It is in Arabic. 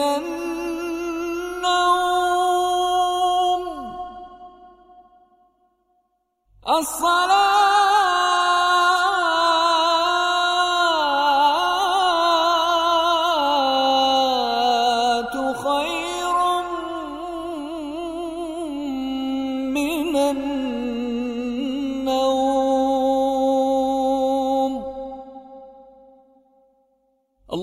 النوم الصلاة